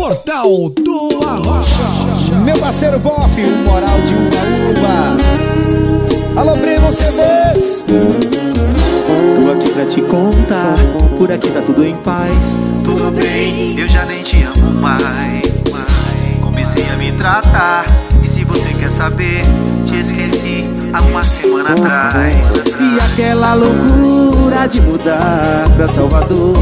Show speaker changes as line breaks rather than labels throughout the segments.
Portal do Arrocha.
Meu parceiro Boff, o moral de uva uva. Alô, primo CDs.
Tô aqui pra te contar, por aqui tá tudo em paz. Tudo bem, eu já nem te amo mais. Comecei a me tratar, e se você quer saber, te esqueci há uma semana atrás. E aquela loucura de mudar pra Salvador.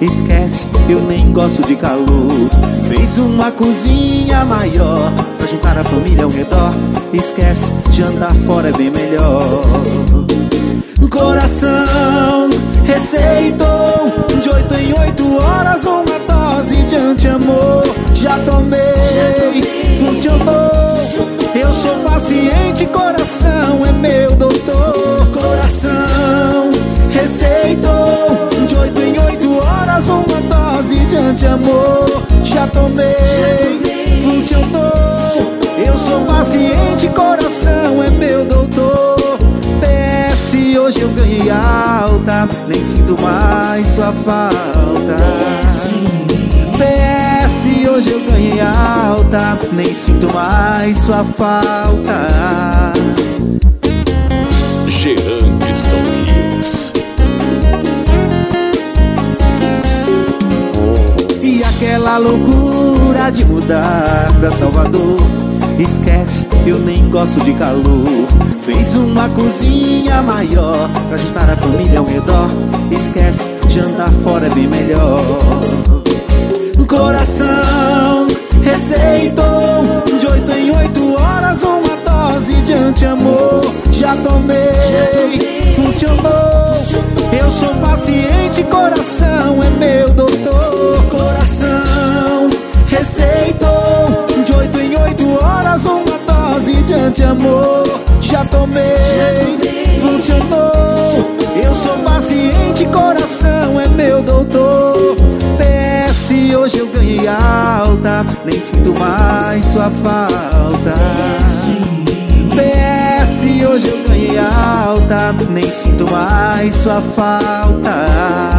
Esquece, eu nem gosto de calor. Fez uma cozinha maior pra juntar a família ao redor. Esquece, jantar fora é bem melhor. Coração receitou de oito em oito horas uma dose de anti-amor. Já tomei, funcionou. Eu sou paciente, coração é meu doutor. PS, hoje eu ganhei alta, nem sinto mais sua falta. PS, hoje eu ganhei alta, nem sinto mais sua falta. Aquela loucura de mudar pra Salvador. Esquece, eu nem gosto de calor. Fez uma cozinha maior Pra juntar a família ao redor. Esquece, jantar fora é bem melhor. Coração receitou. De oito em oito horas uma dose de anti-amor. Já tomei, funcionou. Eu sou paciente, coração é meu doutor de anti-amor Já tomei, funcionou. Eu sou paciente, coração é meu doutor. PS, hoje eu ganhei alta. Nem sinto mais sua falta. PS, hoje eu ganhei alta. Nem sinto mais sua falta